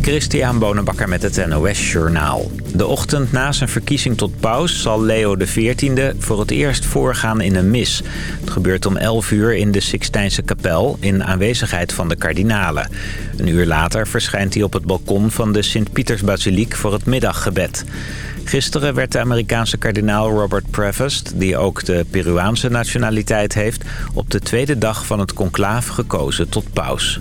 Christian Bonenbakker met het NOS Journaal. De ochtend na zijn verkiezing tot paus zal Leo XIV voor het eerst voorgaan in een mis. Het gebeurt om 11 uur in de Sixtijnse kapel in aanwezigheid van de kardinalen. Een uur later verschijnt hij op het balkon van de Sint-Pietersbasiliek voor het middaggebed. Gisteren werd de Amerikaanse kardinaal Robert Prevost, die ook de Peruaanse nationaliteit heeft, op de tweede dag van het conclaaf gekozen tot paus.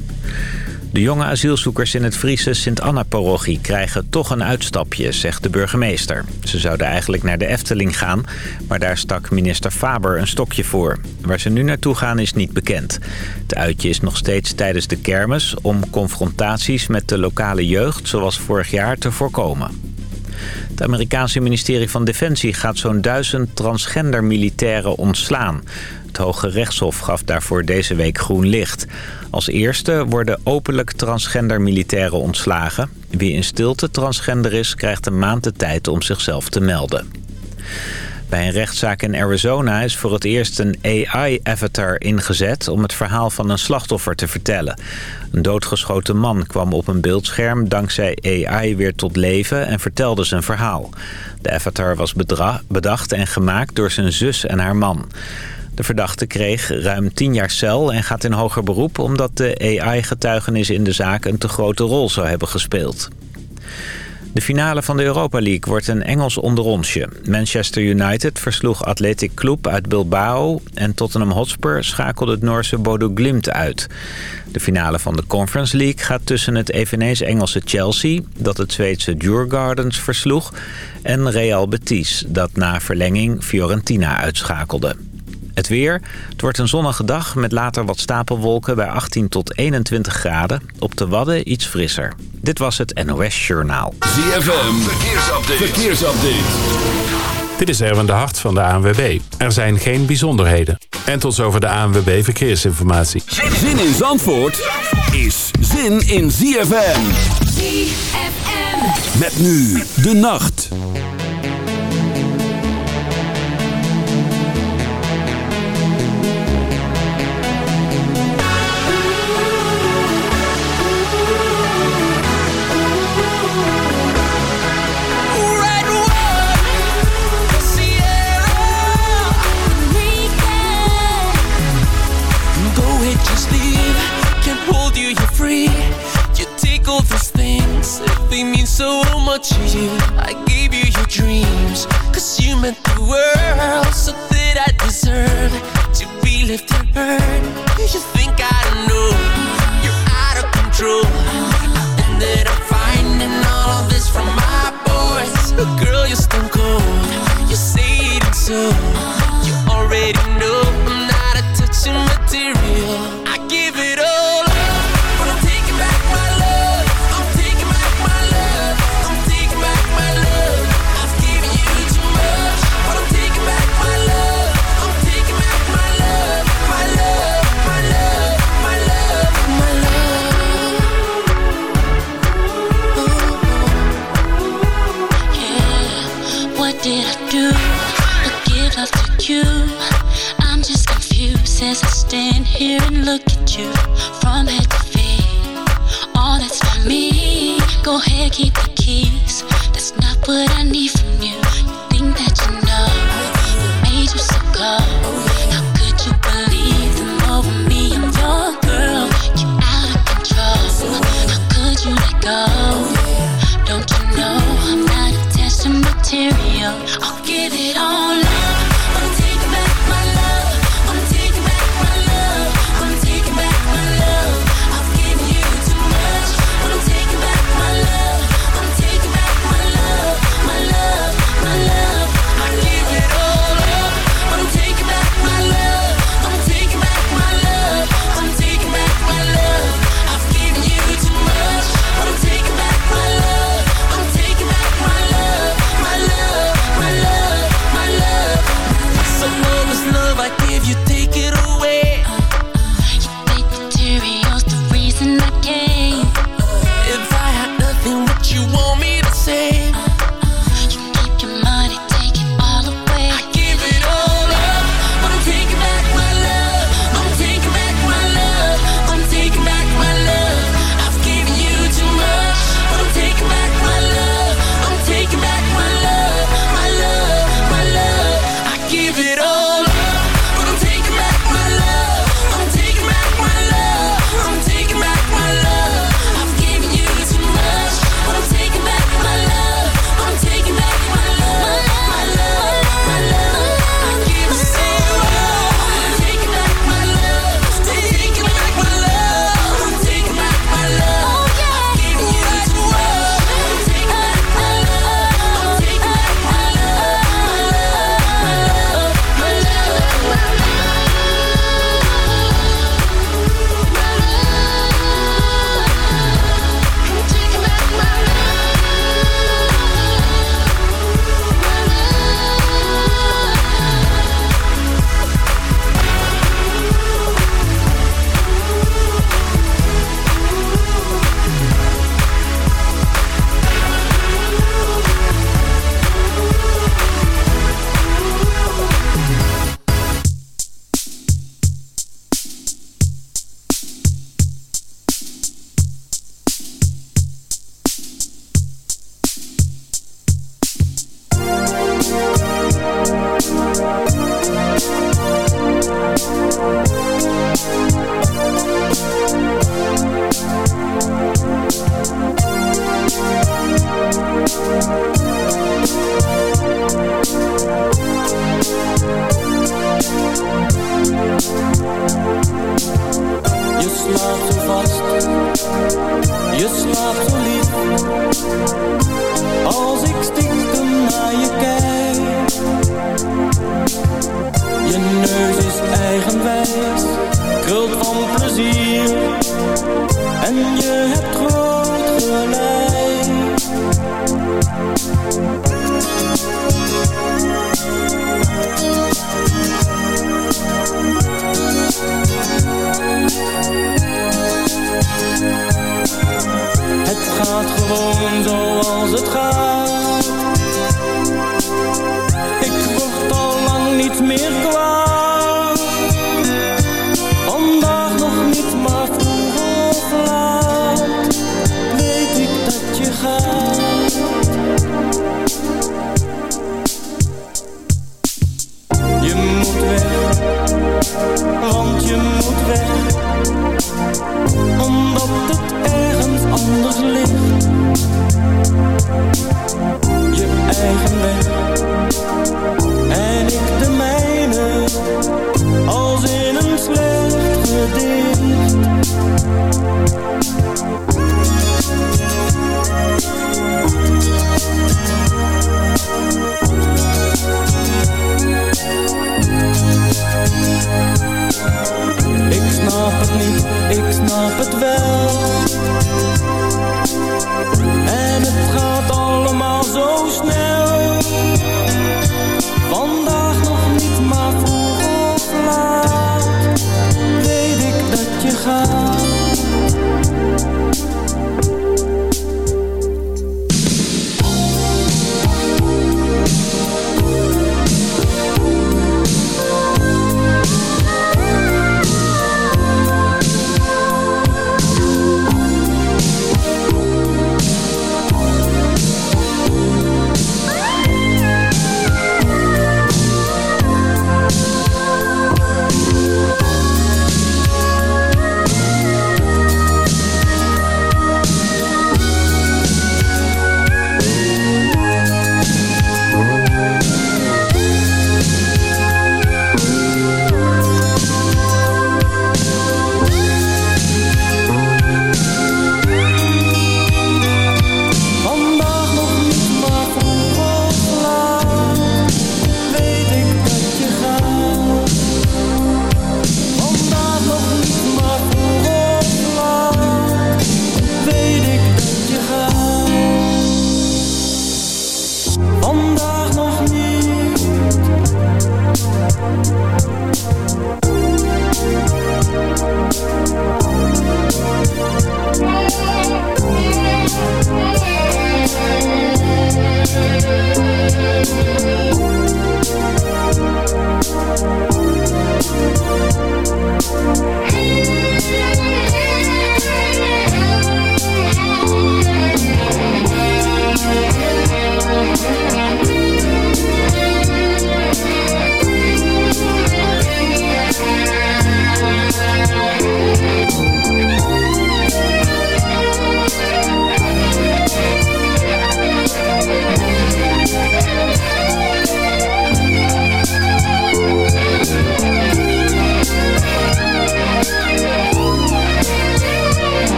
De jonge asielzoekers in het Friese Sint-Anna-parochie krijgen toch een uitstapje, zegt de burgemeester. Ze zouden eigenlijk naar de Efteling gaan, maar daar stak minister Faber een stokje voor. Waar ze nu naartoe gaan is niet bekend. Het uitje is nog steeds tijdens de kermis om confrontaties met de lokale jeugd, zoals vorig jaar, te voorkomen. Het Amerikaanse ministerie van Defensie gaat zo'n duizend transgender militairen ontslaan. Het Hoge Rechtshof gaf daarvoor deze week groen licht. Als eerste worden openlijk transgender militairen ontslagen. Wie in stilte transgender is, krijgt een maand de tijd om zichzelf te melden. Bij een rechtszaak in Arizona is voor het eerst een AI-avatar ingezet... om het verhaal van een slachtoffer te vertellen. Een doodgeschoten man kwam op een beeldscherm dankzij AI weer tot leven en vertelde zijn verhaal. De avatar was bedacht en gemaakt door zijn zus en haar man. De verdachte kreeg ruim 10 jaar cel en gaat in hoger beroep... omdat de AI-getuigenis in de zaak een te grote rol zou hebben gespeeld. De finale van de Europa League wordt een Engels onderonsje. Manchester United versloeg Athletic Club uit Bilbao... en Tottenham Hotspur schakelde het Noorse Bodo Glimt uit. De finale van de Conference League gaat tussen het eveneens Engelse Chelsea... dat het Zweedse Djurgardens versloeg... en Real Betis, dat na verlenging Fiorentina uitschakelde. Het weer. Het wordt een zonnige dag met later wat stapelwolken bij 18 tot 21 graden. Op de Wadden iets frisser. Dit was het NOS Journaal. ZFM. Verkeersupdate. Verkeersupdate. Dit is Erwin de Hart van de ANWB. Er zijn geen bijzonderheden. En tot zover de ANWB Verkeersinformatie. Zin in Zandvoort is zin in ZFM. ZFM. Met nu de nacht. They mean so much to you. I gave you your dreams Cause you meant the world. So that I deserve To be left unheard You think I don't know? You're out of control. And I'm finding all of this from my boys. Girl, you're stone cold. You say it so. You already know I'm not a touching material you. I'm just confused as I stand here and look at you From head to feet. All that's for me. Go ahead, keep the keys. That's not what I need from you. You think that you know What made you so cold How could you believe them over me? I'm your girl? You're out of control. How could you let go? Don't you know I'm not attached to material? I'll give it all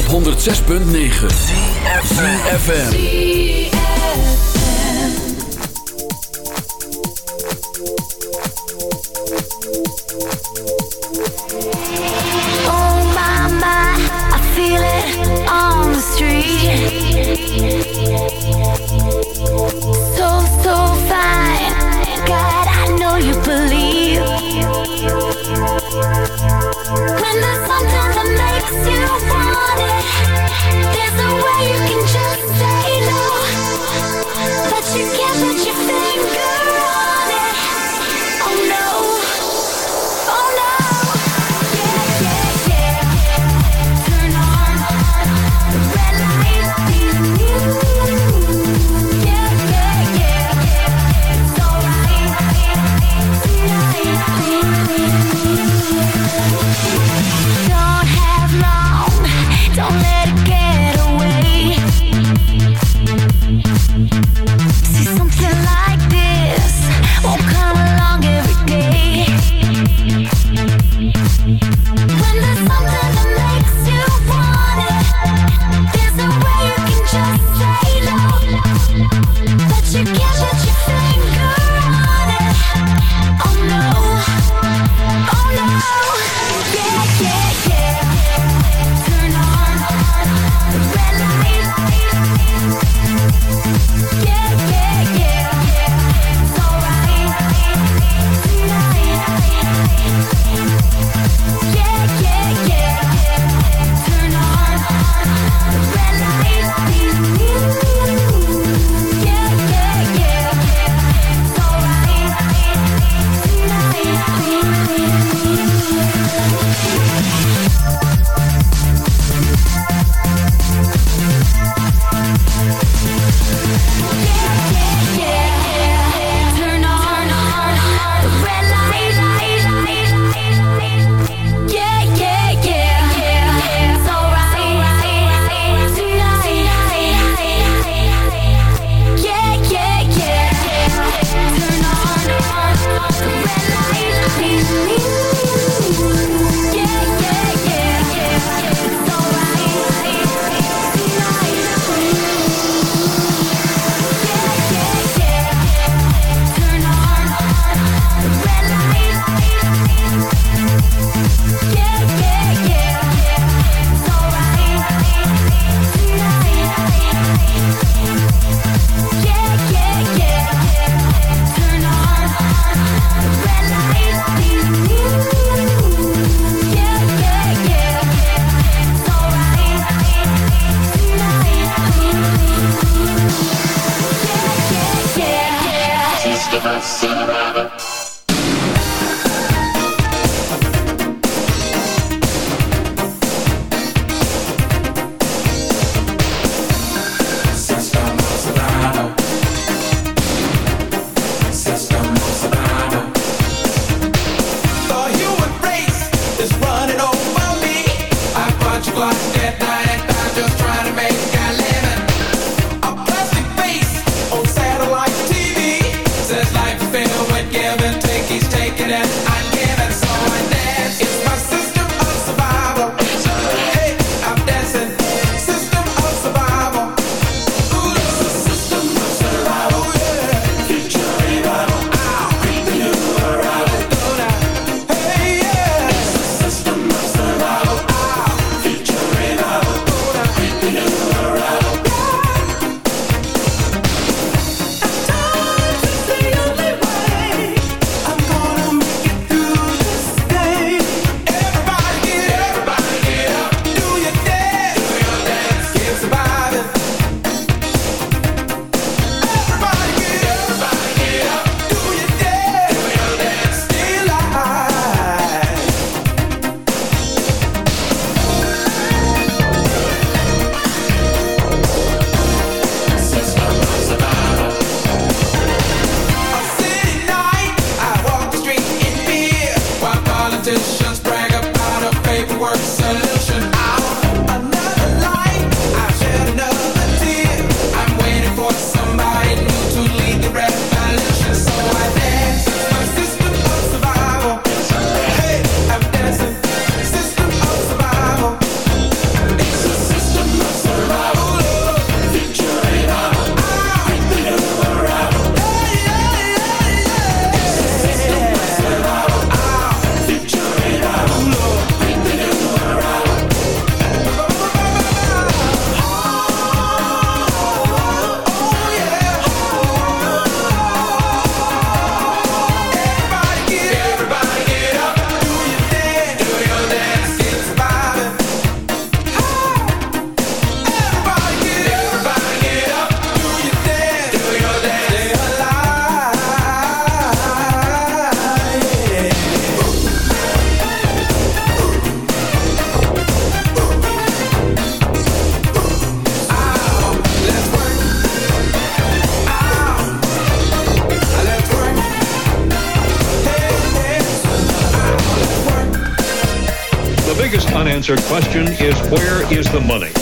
op 106.9 CFFM unanswered question is where is the money?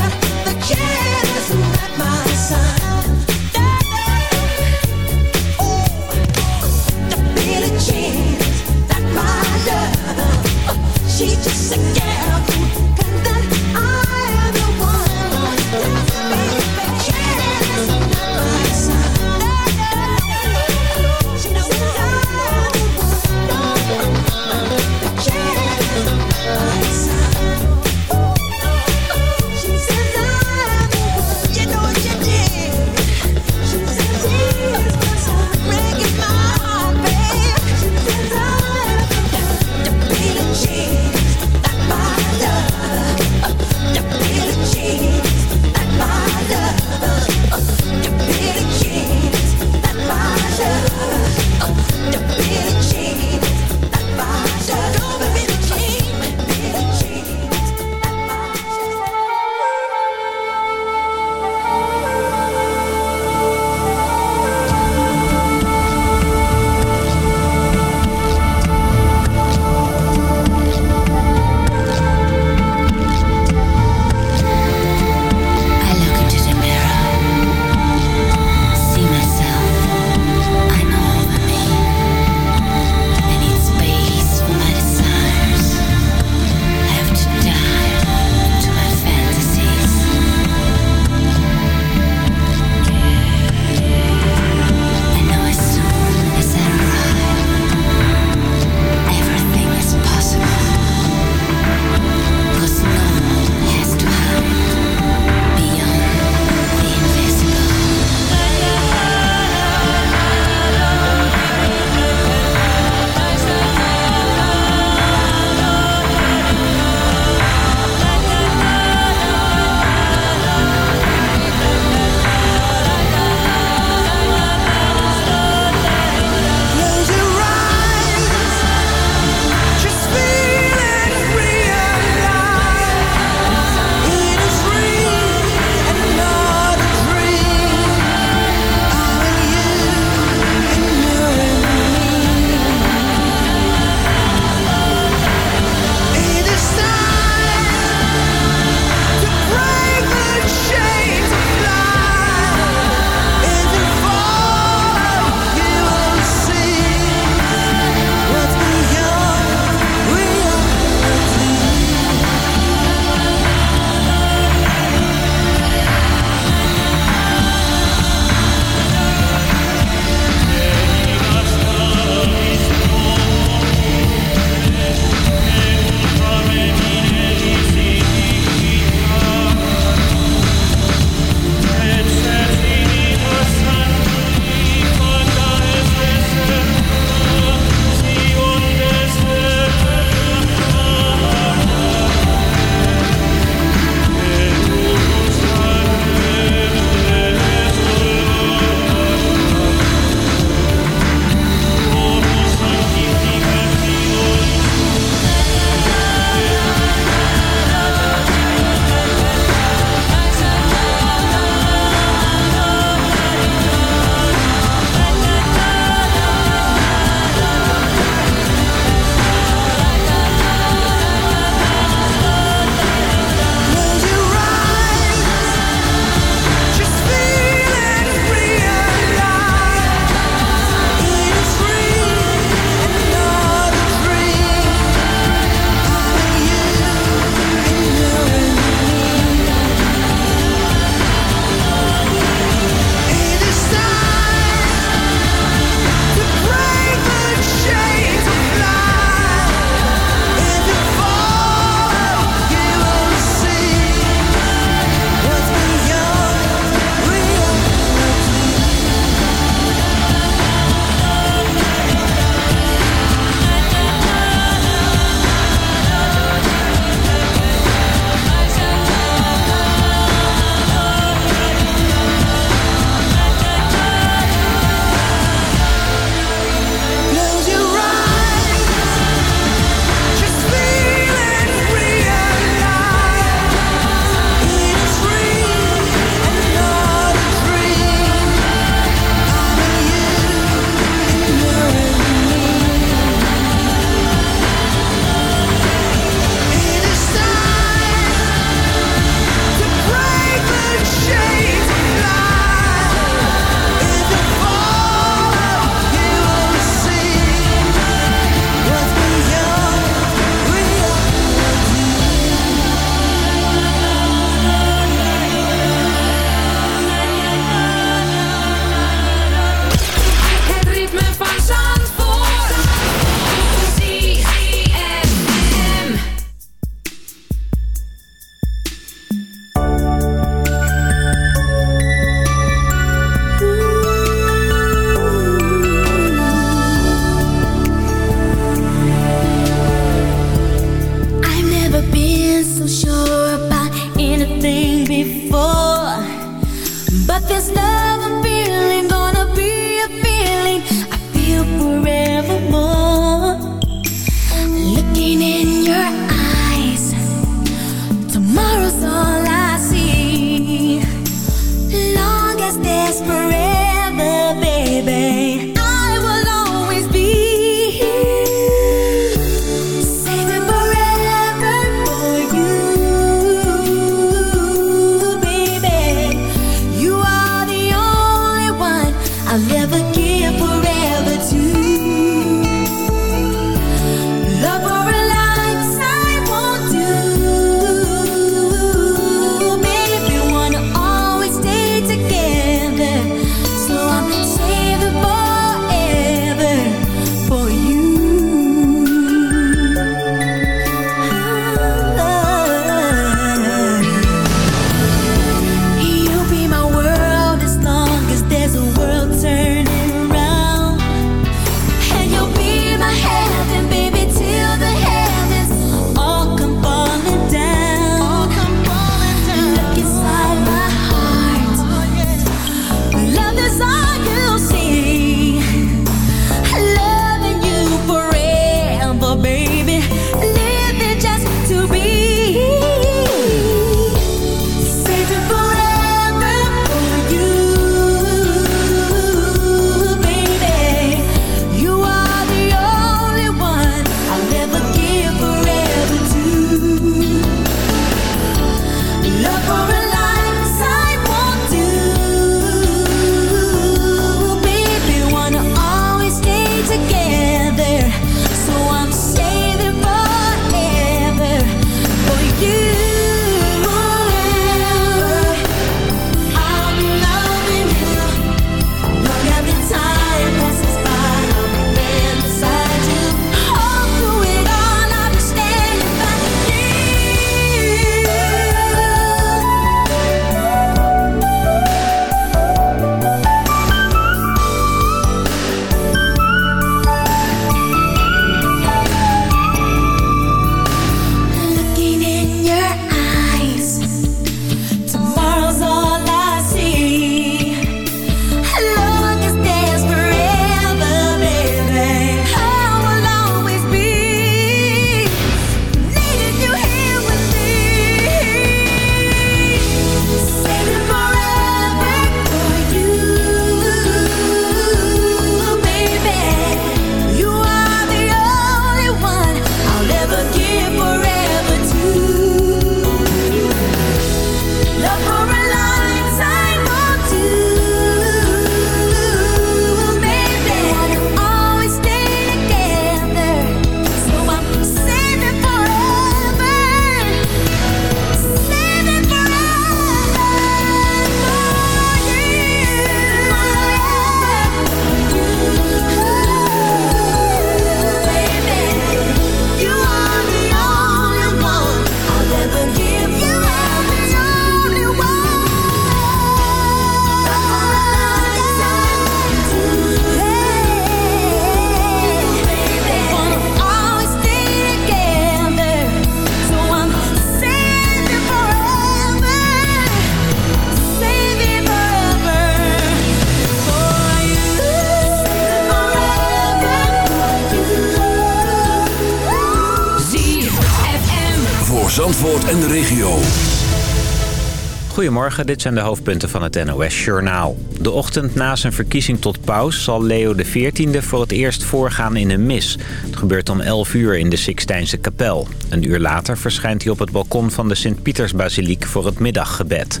Goedemorgen, dit zijn de hoofdpunten van het NOS-journaal. De ochtend na zijn verkiezing tot paus zal Leo XIV voor het eerst voorgaan in een mis. Het gebeurt om 11 uur in de Sixtijnse kapel. Een uur later verschijnt hij op het balkon van de Sint-Pietersbasiliek voor het middaggebed.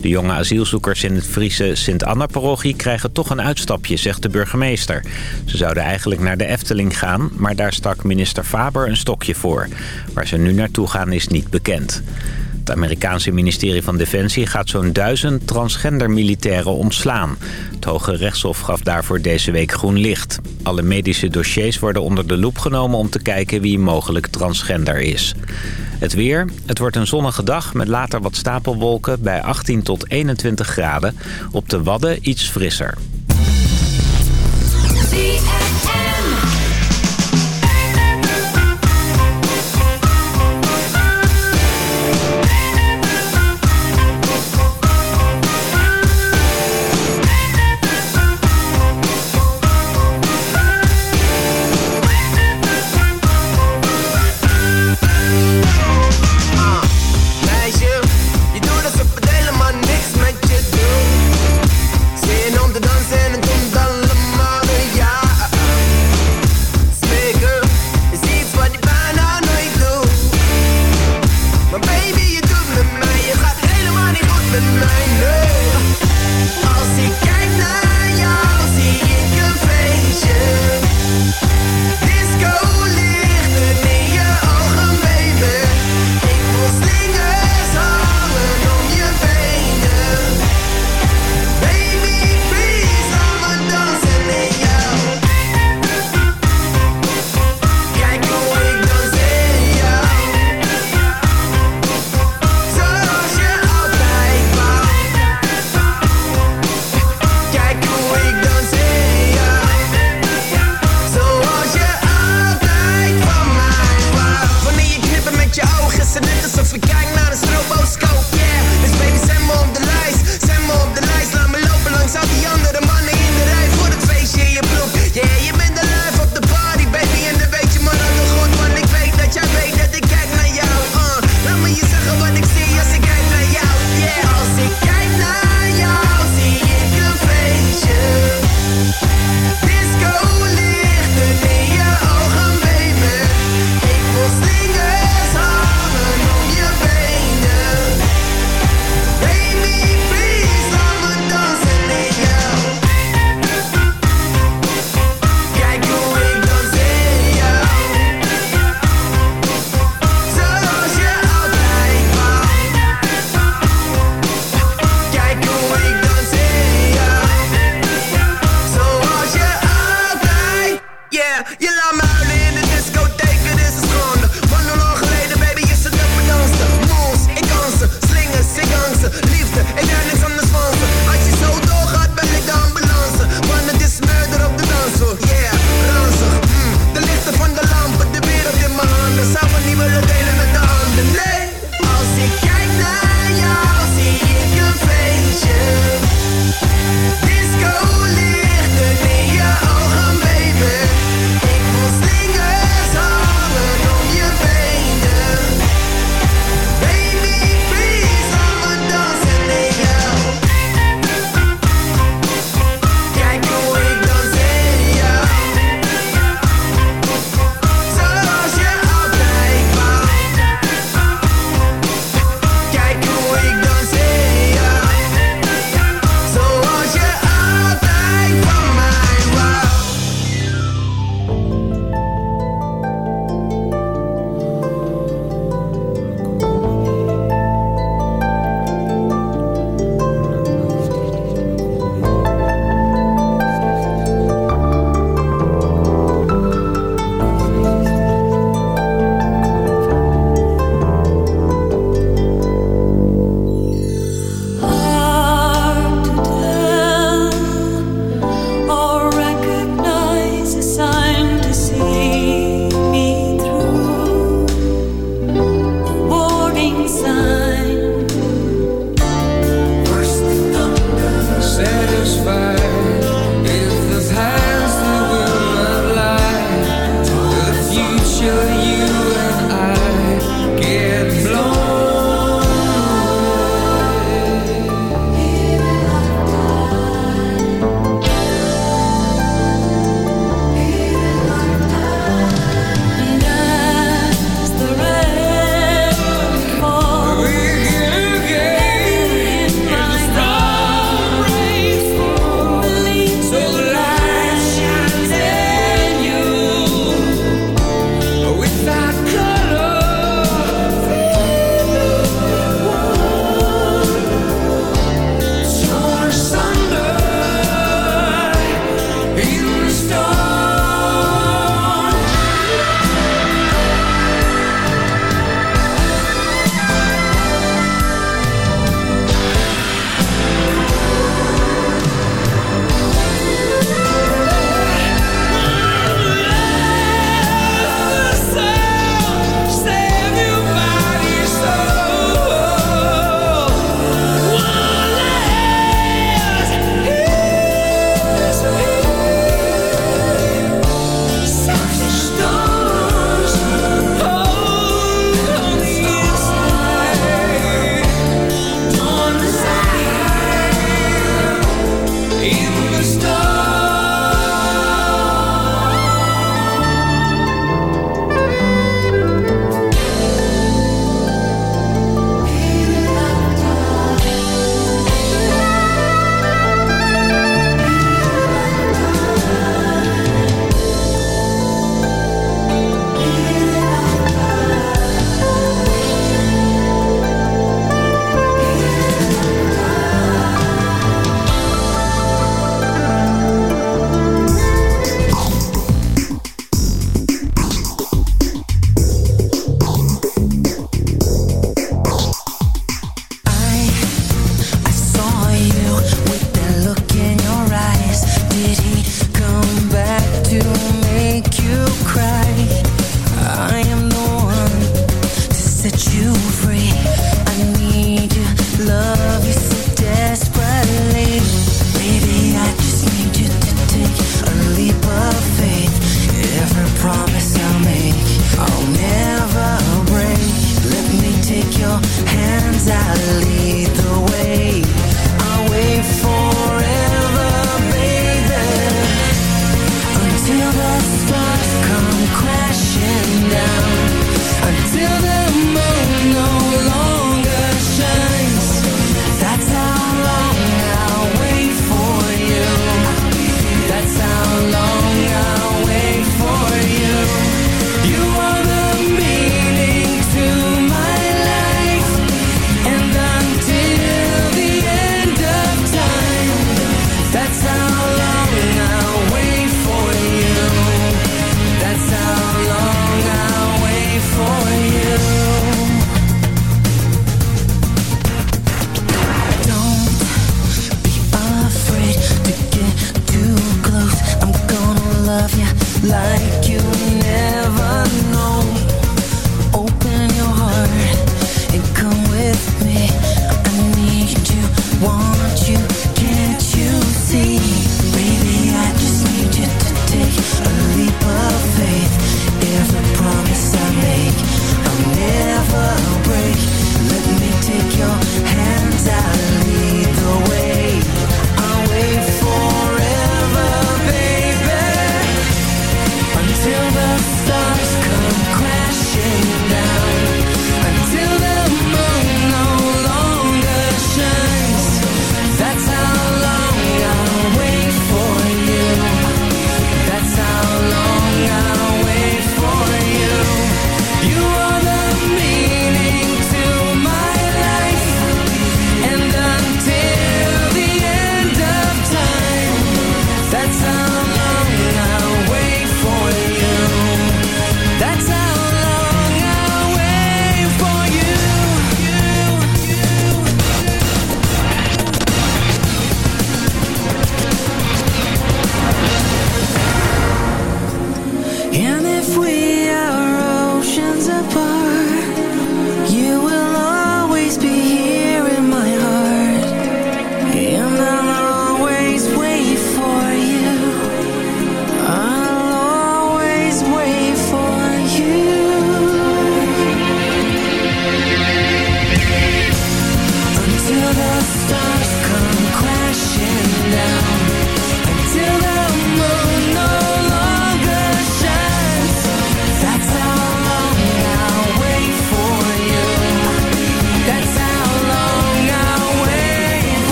De jonge asielzoekers in het Friese Sint-Anna-parochie krijgen toch een uitstapje, zegt de burgemeester. Ze zouden eigenlijk naar de Efteling gaan, maar daar stak minister Faber een stokje voor. Waar ze nu naartoe gaan is niet bekend. Het Amerikaanse ministerie van Defensie gaat zo'n duizend transgender militairen ontslaan. Het Hoge Rechtshof gaf daarvoor deze week groen licht. Alle medische dossiers worden onder de loep genomen om te kijken wie mogelijk transgender is. Het weer. Het wordt een zonnige dag met later wat stapelwolken bij 18 tot 21 graden. Op de Wadden iets frisser.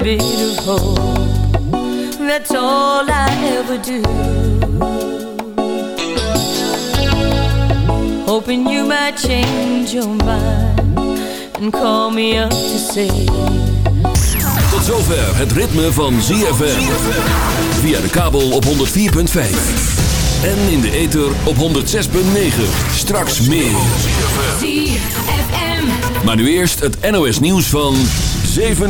Hope. That's all I ever do. Hoping you might change your mind and call me up to say. Tot zover het ritme van ZFM. Via de kabel op 104.5. En in de ether op 106.9. Straks meer. Maar nu eerst het NOS nieuws van 7